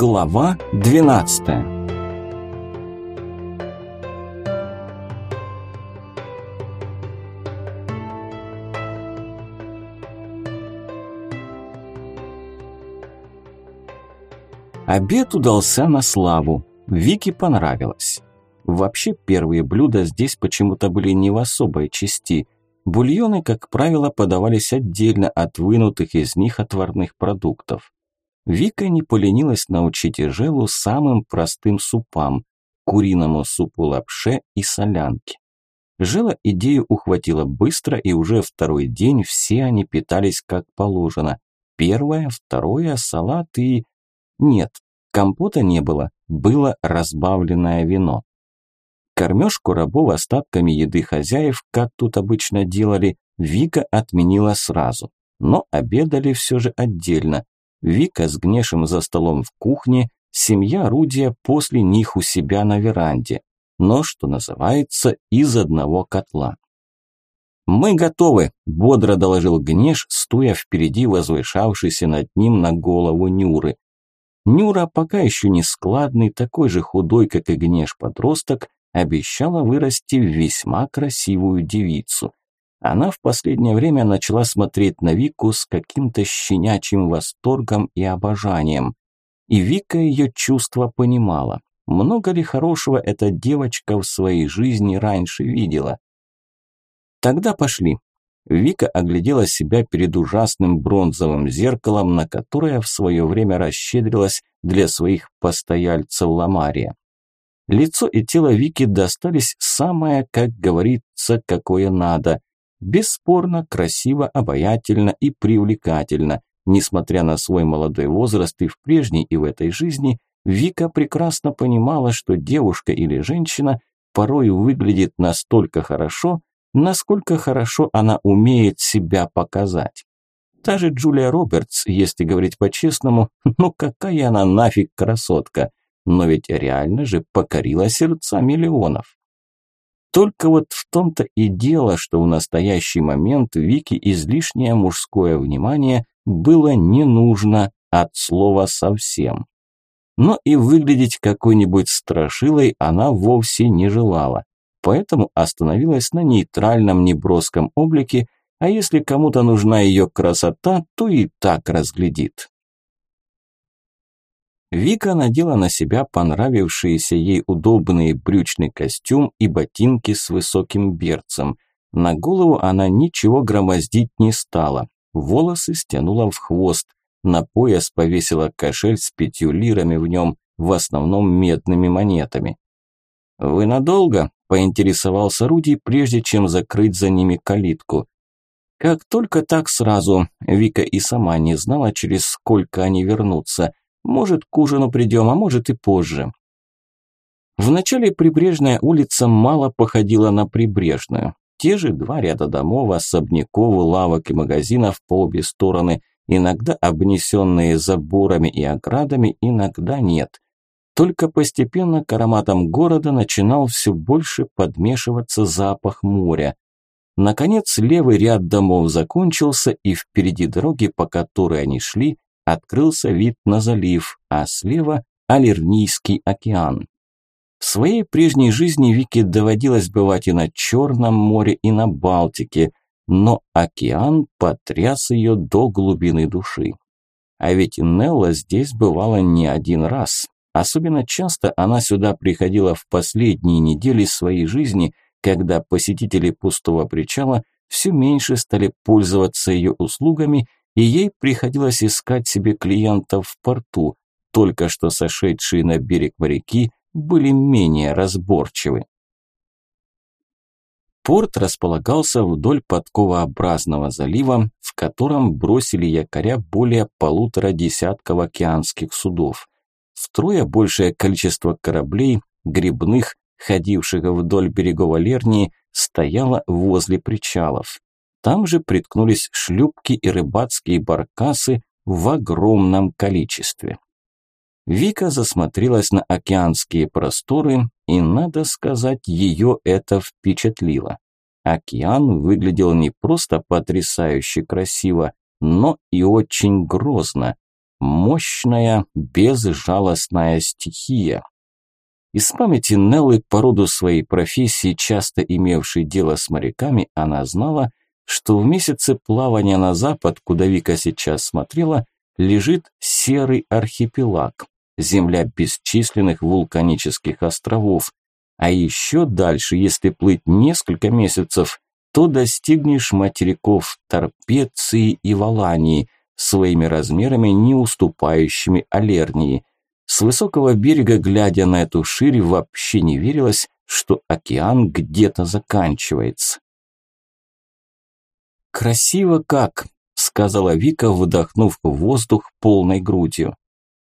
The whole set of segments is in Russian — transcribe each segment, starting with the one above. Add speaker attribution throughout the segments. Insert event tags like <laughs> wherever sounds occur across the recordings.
Speaker 1: Глава 12 Обед удался на славу. Вике понравилось. Вообще первые блюда здесь почему-то были не в особой части. Бульоны, как правило, подавались отдельно от вынутых из них отварных продуктов. Вика не поленилась научить Ижелу самым простым супам – куриному супу лапше и солянке. Жела идею ухватила быстро, и уже второй день все они питались как положено. Первое, второе, салат и... Нет, компота не было, было разбавленное вино. Кормежку рабов остатками еды хозяев, как тут обычно делали, Вика отменила сразу. Но обедали все же отдельно, Вика с Гнешем за столом в кухне, семья Рудия после них у себя на веранде, но, что называется, из одного котла. «Мы готовы», – бодро доложил Гнеш, стоя впереди возвышавшийся над ним на голову Нюры. Нюра, пока еще не складный, такой же худой, как и Гнеш подросток, обещала вырасти в весьма красивую девицу. Она в последнее время начала смотреть на Вику с каким-то щенячьим восторгом и обожанием. И Вика ее чувства понимала. Много ли хорошего эта девочка в своей жизни раньше видела? Тогда пошли. Вика оглядела себя перед ужасным бронзовым зеркалом, на которое в свое время расщедрилась для своих постояльцев Ламария. Лицо и тело Вики достались самое, как говорится, какое надо. Бесспорно, красиво, обаятельно и привлекательно. Несмотря на свой молодой возраст и в прежней, и в этой жизни, Вика прекрасно понимала, что девушка или женщина порой выглядит настолько хорошо, насколько хорошо она умеет себя показать. Та же Джулия Робертс, если говорить по-честному, <laughs> ну какая она нафиг красотка, но ведь реально же покорила сердца миллионов. Только вот в том-то и дело, что в настоящий момент Вике излишнее мужское внимание было не нужно от слова совсем. Но и выглядеть какой-нибудь страшилой она вовсе не желала, поэтому остановилась на нейтральном неброском облике, а если кому-то нужна ее красота, то и так разглядит. Вика надела на себя понравившийся ей удобный брючный костюм и ботинки с высоким берцем. На голову она ничего громоздить не стала. Волосы стянула в хвост. На пояс повесила кошель с пятью лирами в нем, в основном медными монетами. «Вы надолго?» – поинтересовался Руди, прежде чем закрыть за ними калитку. Как только так сразу, Вика и сама не знала, через сколько они вернутся – может, к ужину придем, а может и позже. Вначале прибрежная улица мало походила на прибрежную. Те же два ряда домов, особняков, лавок и магазинов по обе стороны, иногда обнесенные заборами и оградами, иногда нет. Только постепенно к ароматам города начинал все больше подмешиваться запах моря. Наконец левый ряд домов закончился, и впереди дороги, по которой они шли, открылся вид на залив, а слева – Алернийский океан. В своей прежней жизни Вике доводилось бывать и на Черном море, и на Балтике, но океан потряс ее до глубины души. А ведь Нелла здесь бывала не один раз. Особенно часто она сюда приходила в последние недели своей жизни, когда посетители пустого причала все меньше стали пользоваться ее услугами и ей приходилось искать себе клиентов в порту, только что сошедшие на берег моряки были менее разборчивы. Порт располагался вдоль подковообразного залива, в котором бросили якоря более полутора десятков океанских судов. Втрое большее количество кораблей, грибных, ходивших вдоль берегов Алернии, стояло возле причалов. Там же приткнулись шлюпки и рыбацкие баркасы в огромном количестве. Вика засмотрелась на океанские просторы, и, надо сказать, ее это впечатлило. Океан выглядел не просто потрясающе красиво, но и очень грозно. Мощная, безжалостная стихия. Из памяти Неллы по роду своей профессии, часто имевшей дело с моряками, она знала, что в месяце плавания на запад, куда Вика сейчас смотрела, лежит серый архипелаг, земля бесчисленных вулканических островов. А еще дальше, если плыть несколько месяцев, то достигнешь материков Торпеции и Валании, своими размерами не уступающими Алернии. С высокого берега, глядя на эту ширь, вообще не верилось, что океан где-то заканчивается. «Красиво как!» – сказала Вика, выдохнув воздух полной грудью.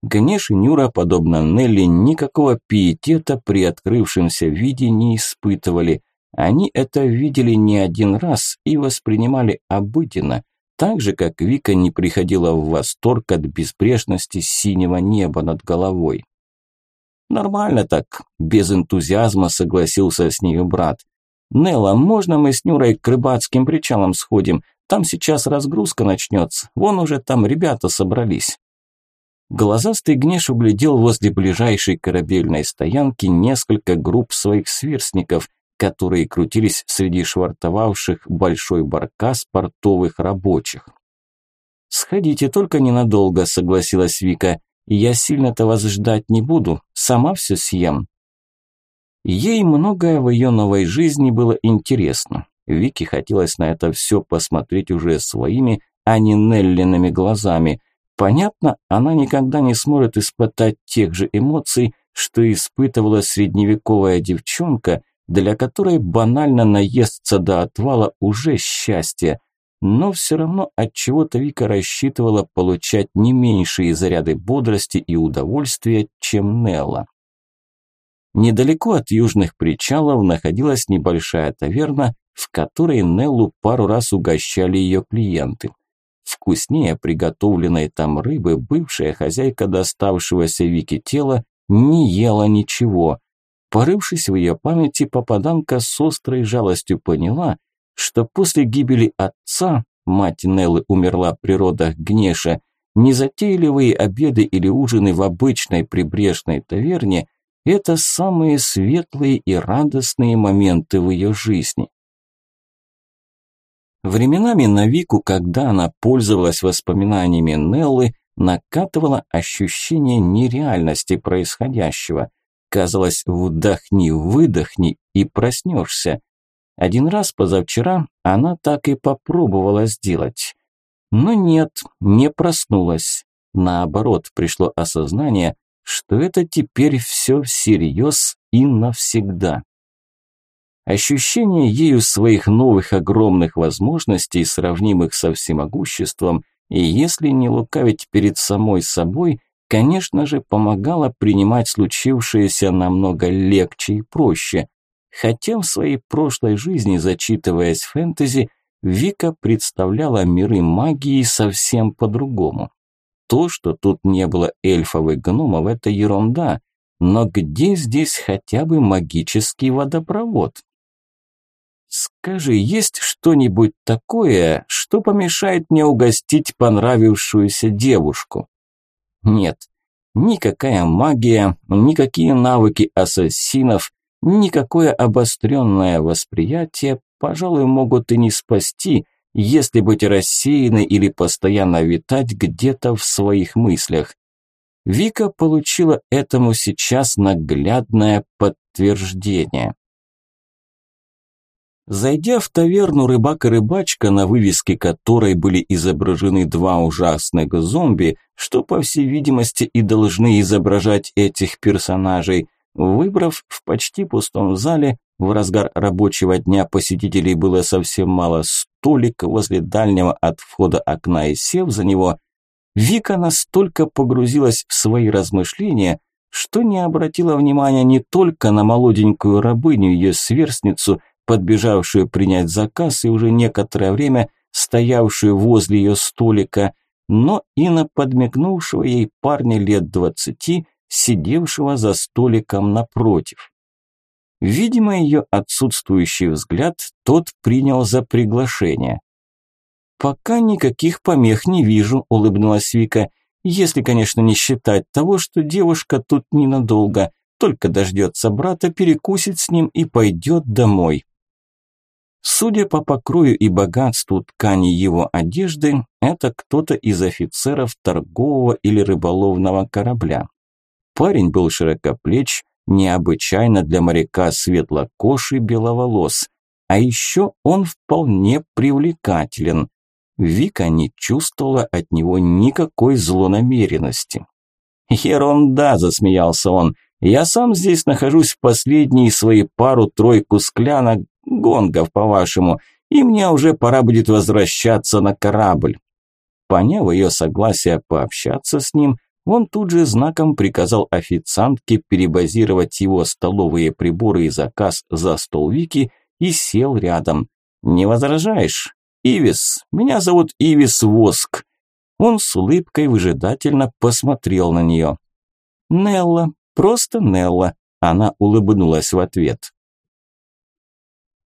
Speaker 1: Ганеш и Нюра, подобно Нелли, никакого пиетета при открывшемся виде не испытывали. Они это видели не один раз и воспринимали обыденно, так же, как Вика не приходила в восторг от безбрежности синего неба над головой. «Нормально так», – без энтузиазма согласился с нею брат. «Нелла, можно мы с Нюрой к рыбацким причалам сходим? Там сейчас разгрузка начнется, вон уже там ребята собрались». Глазастый Гнеш углядел возле ближайшей корабельной стоянки несколько групп своих сверстников, которые крутились среди швартовавших большой баркас портовых рабочих. «Сходите, только ненадолго», – согласилась Вика. «Я сильно-то вас ждать не буду, сама все съем». Ей многое в ее новой жизни было интересно. Вике хотелось на это все посмотреть уже своими, а не Неллиными глазами – Понятно, она никогда не сможет испытать тех же эмоций, что испытывала средневековая девчонка, для которой банально наесться до отвала уже счастье. Но все равно от чего-то Вика рассчитывала получать не меньшие заряды бодрости и удовольствия, чем Нелла. Недалеко от южных причалов находилась небольшая таверна, в которой Неллу пару раз угощали ее клиенты. Вкуснее приготовленной там рыбы бывшая хозяйка доставшегося Вике тела не ела ничего. Порывшись в ее памяти, попаданка с острой жалостью поняла, что после гибели отца, мать Неллы умерла при родах Гнеша, незатейливые обеды или ужины в обычной прибрежной таверне – это самые светлые и радостные моменты в ее жизни. Временами на Вику, когда она пользовалась воспоминаниями Неллы, накатывало ощущение нереальности происходящего. Казалось, вдохни, выдохни и проснешься. Один раз позавчера она так и попробовала сделать. Но нет, не проснулась. Наоборот, пришло осознание, что это теперь все всерьез и навсегда. Ощущение ею своих новых огромных возможностей, сравнимых со всемогуществом, и если не лукавить перед самой собой, конечно же, помогало принимать случившееся намного легче и проще. Хотя в своей прошлой жизни, зачитываясь фэнтези, Вика представляла миры магии совсем по-другому. То, что тут не было эльфов и гномов, это ерунда. Но где здесь хотя бы магический водопровод? Скажи, есть что-нибудь такое, что помешает мне угостить понравившуюся девушку? Нет, никакая магия, никакие навыки ассасинов, никакое обостренное восприятие, пожалуй, могут и не спасти, если быть рассеянной или постоянно витать где-то в своих мыслях. Вика получила этому сейчас наглядное подтверждение. Зайдя в таверну рыбак и рыбачка, на вывеске которой были изображены два ужасных зомби, что, по всей видимости, и должны изображать этих персонажей, выбрав в почти пустом зале, в разгар рабочего дня посетителей было совсем мало, столик возле дальнего от входа окна и сев за него, Вика настолько погрузилась в свои размышления, что не обратила внимания не только на молоденькую рабыню, ее сверстницу – подбежавшую принять заказ и уже некоторое время стоявшую возле ее столика, но и на подмигнувшего ей парня лет двадцати, сидевшего за столиком напротив. Видимо, ее отсутствующий взгляд тот принял за приглашение. «Пока никаких помех не вижу», – улыбнулась Вика. Если, конечно, не считать того, что девушка тут ненадолго, только дождется брата, перекусит с ним и пойдет домой. Судя по покрою и богатству ткани его одежды, это кто-то из офицеров торгового или рыболовного корабля. Парень был широкоплеч, необычайно для моряка светлокож и беловолос. А еще он вполне привлекателен. Вика не чувствовала от него никакой злонамеренности. «Ерунда!» – засмеялся он. «Я сам здесь нахожусь в последние свои пару-тройку склянок, гонгов, по-вашему, и мне уже пора будет возвращаться на корабль». Поняв ее согласие пообщаться с ним, он тут же знаком приказал официантке перебазировать его столовые приборы и заказ за стол Вики и сел рядом. «Не возражаешь?» «Ивис, меня зовут Ивис Воск». Он с улыбкой выжидательно посмотрел на нее. «Нелла, просто Нелла», она улыбнулась в ответ.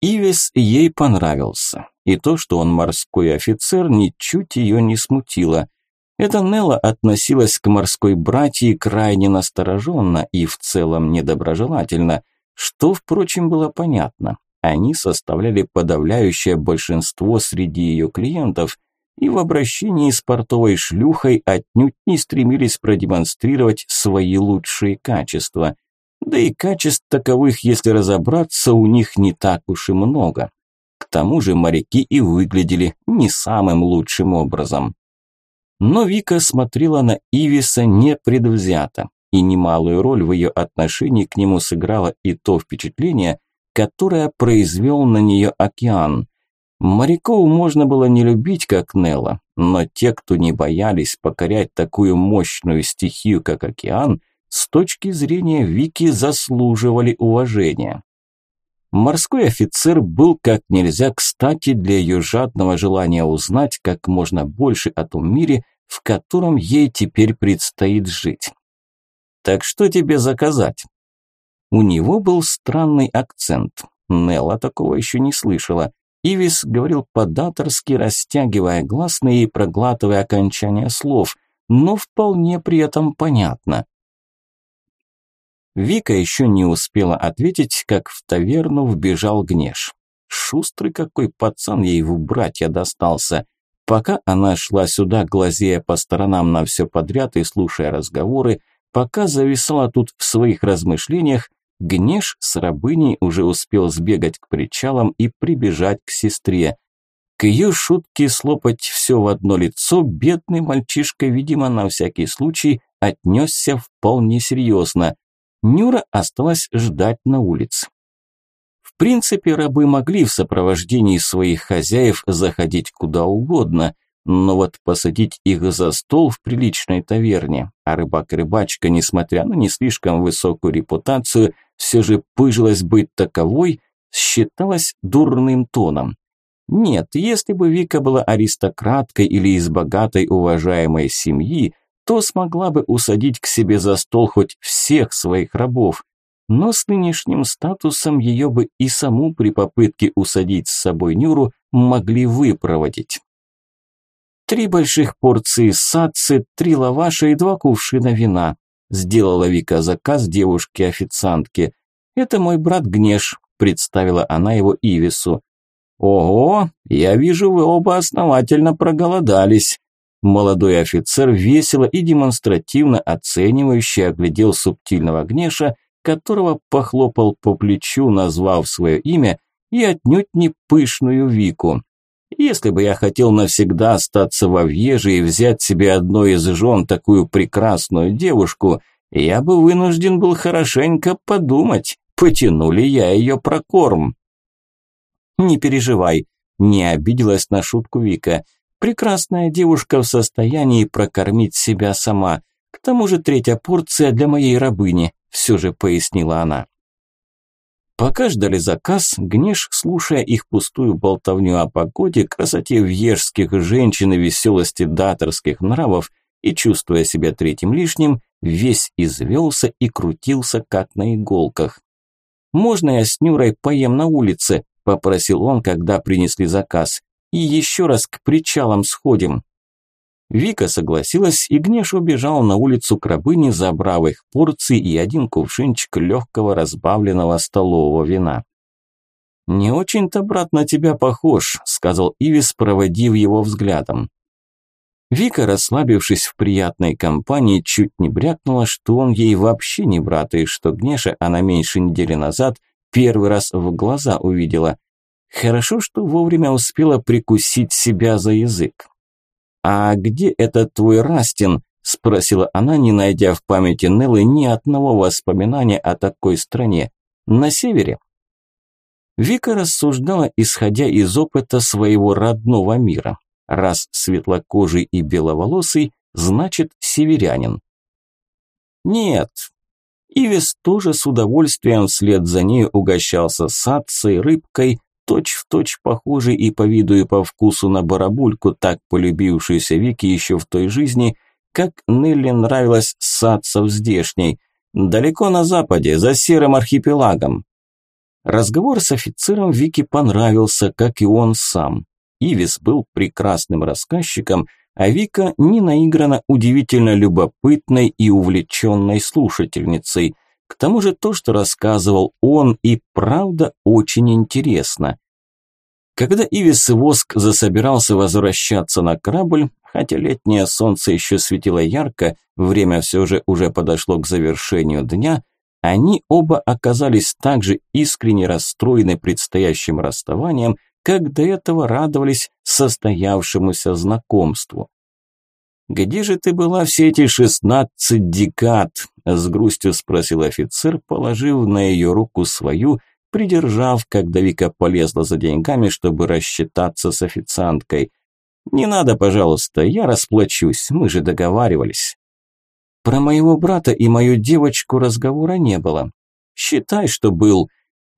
Speaker 1: Ивис ей понравился, и то, что он морской офицер, ничуть ее не смутило. Эта Нелла относилась к морской братьи крайне настороженно и в целом недоброжелательно, что, впрочем, было понятно. Они составляли подавляющее большинство среди ее клиентов и в обращении с портовой шлюхой отнюдь не стремились продемонстрировать свои лучшие качества. Да и качеств таковых, если разобраться, у них не так уж и много. К тому же моряки и выглядели не самым лучшим образом. Но Вика смотрела на Ивиса непредвзято, и немалую роль в ее отношении к нему сыграло и то впечатление, которое произвел на нее океан. Моряков можно было не любить, как Нелла, но те, кто не боялись покорять такую мощную стихию, как океан, с точки зрения Вики заслуживали уважения. Морской офицер был как нельзя кстати для ее жадного желания узнать как можно больше о том мире, в котором ей теперь предстоит жить. «Так что тебе заказать?» У него был странный акцент. Нелла такого еще не слышала. Ивис говорил по-даторски, растягивая гласные и проглатывая окончания слов, но вполне при этом понятно. Вика еще не успела ответить, как в таверну вбежал Гнеш. Шустрый какой пацан ей в братья достался. Пока она шла сюда, глазея по сторонам на все подряд и слушая разговоры, пока зависала тут в своих размышлениях, Гнеш с рабыней уже успел сбегать к причалам и прибежать к сестре. К ее шутке слопать все в одно лицо бедный мальчишка, видимо, на всякий случай отнесся вполне серьезно. Нюра осталась ждать на улице. В принципе, рабы могли в сопровождении своих хозяев заходить куда угодно, но вот посадить их за стол в приличной таверне, а рыбак-рыбачка, несмотря на не слишком высокую репутацию, все же пыжилась быть таковой, считалось дурным тоном. Нет, если бы Вика была аристократкой или из богатой уважаемой семьи, то смогла бы усадить к себе за стол хоть всех своих рабов. Но с нынешним статусом ее бы и саму при попытке усадить с собой Нюру могли выпроводить. Три больших порции сацы, три лаваша и два кувшина вина. Сделала Вика заказ девушке-официантке. «Это мой брат Гнеш», – представила она его Ивису. «Ого, я вижу, вы оба основательно проголодались». Молодой офицер весело и демонстративно оценивающе оглядел субтильного Гнеша, которого похлопал по плечу, назвав свое имя, и отнюдь не пышную Вику. Если бы я хотел навсегда остаться во Вьеже и взять себе одной из жен такую прекрасную девушку, я бы вынужден был хорошенько подумать, потяну ли я ее прокорм. Не переживай, не обиделась на шутку Вика. Прекрасная девушка в состоянии прокормить себя сама. К тому же третья порция для моей рабыни, все же пояснила она. Пока ждали заказ, Гнеш, слушая их пустую болтовню о погоде, красоте вьежских женщин и веселости даторских нравов и чувствуя себя третьим лишним, весь извелся и крутился, как на иголках. «Можно я с Нюрой поем на улице?» – попросил он, когда принесли заказ. «И еще раз к причалам сходим». Вика согласилась, и Гнеш убежал на улицу к рабыне, забрав их порции и один кувшинчик легкого разбавленного столового вина. «Не очень-то, брат, на тебя похож», – сказал Ивис, проводив его взглядом. Вика, расслабившись в приятной компании, чуть не брякнула, что он ей вообще не брат, и что Гнеша она меньше недели назад первый раз в глаза увидела. Хорошо, что вовремя успела прикусить себя за язык. «А где этот твой Растин?» – спросила она, не найдя в памяти Неллы ни одного воспоминания о такой стране. «На севере?» Вика рассуждала, исходя из опыта своего родного мира. Раз светлокожий и беловолосый, значит северянин. Нет. Ивис тоже с удовольствием вслед за ней угощался садцей, рыбкой, точь-в-точь точь похожий и по виду и по вкусу на барабульку, так полюбившуюся Вике еще в той жизни, как Нелли нравилась садцев здешней, далеко на западе, за серым архипелагом. Разговор с офицером Вике понравился, как и он сам. Ивис был прекрасным рассказчиком, а Вика ненаигранно удивительно любопытной и увлеченной слушательницей – к тому же то, что рассказывал он, и правда очень интересно. Когда Ивис Воск засобирался возвращаться на корабль, хотя летнее солнце еще светило ярко, время все же уже подошло к завершению дня, они оба оказались также искренне расстроены предстоящим расставанием, как до этого радовались состоявшемуся знакомству. «Где же ты была все эти шестнадцать декад?» – с грустью спросил офицер, положив на ее руку свою, придержав, когда Вика полезла за деньгами, чтобы рассчитаться с официанткой. «Не надо, пожалуйста, я расплачусь, мы же договаривались». Про моего брата и мою девочку разговора не было. Считай, что был.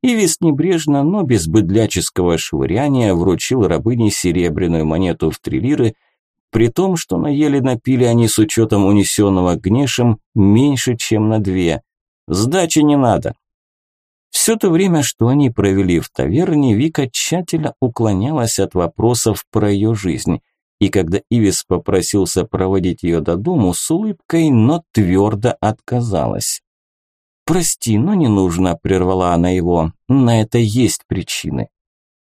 Speaker 1: Ивис небрежно, но без быдляческого швыряния вручил рабыне серебряную монету в три лиры – при том, что наели напили они с учетом унесенного гнешем меньше, чем на две. Сдачи не надо. Все то время, что они провели в таверне, Вика тщательно уклонялась от вопросов про ее жизнь. И когда Ивис попросился проводить ее до дому, с улыбкой, но твердо отказалась. «Прости, но не нужно», – прервала она его. «На это есть причины».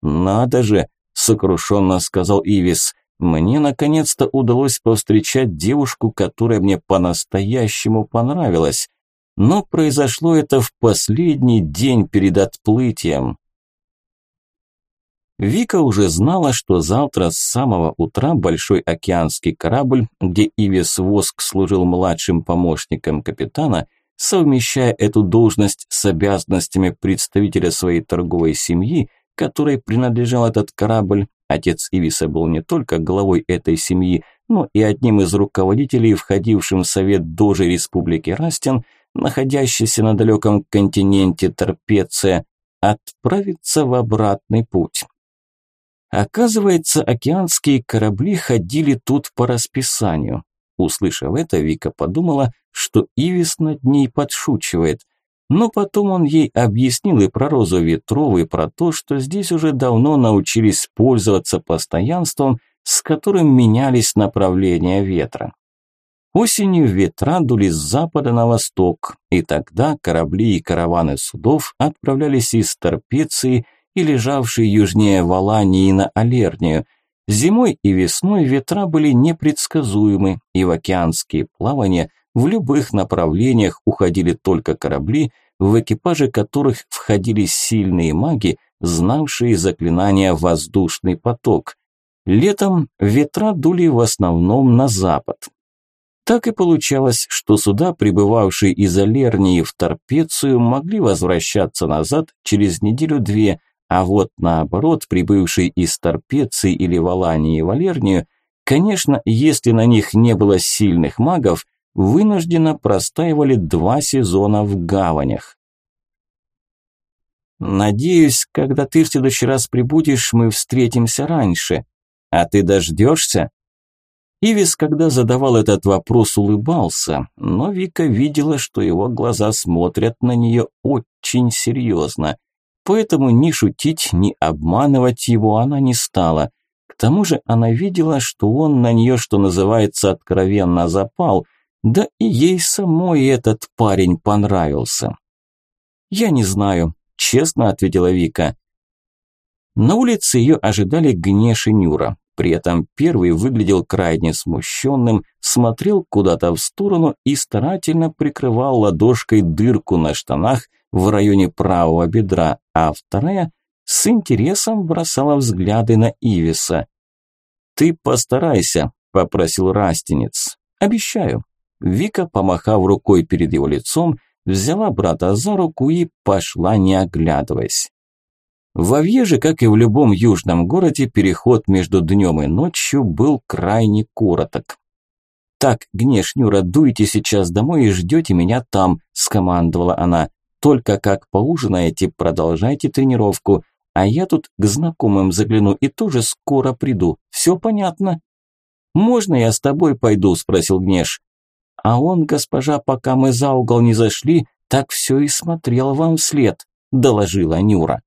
Speaker 1: «Надо же», – сокрушенно сказал Ивис. Мне наконец-то удалось повстречать девушку, которая мне по-настоящему понравилась. Но произошло это в последний день перед отплытием. Вика уже знала, что завтра с самого утра большой океанский корабль, где Ивис Воск служил младшим помощником капитана, совмещая эту должность с обязанностями представителя своей торговой семьи, которой принадлежал этот корабль, Отец Ивиса был не только главой этой семьи, но и одним из руководителей, входившим в Совет Дожи Республики Растин, находящийся на далеком континенте Торпеция, отправиться в обратный путь. Оказывается, океанские корабли ходили тут по расписанию. Услышав это, Вика подумала, что Ивис над ней подшучивает. Но потом он ей объяснил и про розу ветров, и про то, что здесь уже давно научились пользоваться постоянством, с которым менялись направления ветра. Осенью ветра дули с запада на восток, и тогда корабли и караваны судов отправлялись из Торпеции и лежавшей южнее Валании на Алернию. Зимой и весной ветра были непредсказуемы, и в океанские плавания – в любых направлениях уходили только корабли, в экипаже которых входили сильные маги, знавшие заклинания «воздушный поток». Летом ветра дули в основном на запад. Так и получалось, что суда, прибывавшие из Алернии в Торпецию, могли возвращаться назад через неделю-две, а вот наоборот, прибывшие из Торпеции или Валании в Алернию, конечно, если на них не было сильных магов, вынужденно простаивали два сезона в гаванях. «Надеюсь, когда ты в следующий раз прибудешь, мы встретимся раньше. А ты дождешься?» Ивис, когда задавал этот вопрос, улыбался, но Вика видела, что его глаза смотрят на нее очень серьезно. Поэтому ни шутить, ни обманывать его она не стала. К тому же она видела, что он на нее, что называется, откровенно запал, да и ей самой этот парень понравился. «Я не знаю», – честно ответила Вика. На улице ее ожидали Гнеш и Нюра. При этом первый выглядел крайне смущенным, смотрел куда-то в сторону и старательно прикрывал ладошкой дырку на штанах в районе правого бедра, а вторая с интересом бросала взгляды на Ивиса. «Ты постарайся», – попросил Растинец. «Обещаю». Вика, помахав рукой перед его лицом, взяла брата за руку и пошла, не оглядываясь. В Авьеже, как и в любом южном городе, переход между днем и ночью был крайне короток. «Так, Гнешнюра, дуйте сейчас домой и ждете меня там», – скомандовала она. «Только как поужинаете, продолжайте тренировку, а я тут к знакомым загляну и тоже скоро приду. Все понятно?» «Можно я с тобой пойду?» – спросил Гнеш. «А он, госпожа, пока мы за угол не зашли, так все и смотрел вам вслед», – доложила Нюра.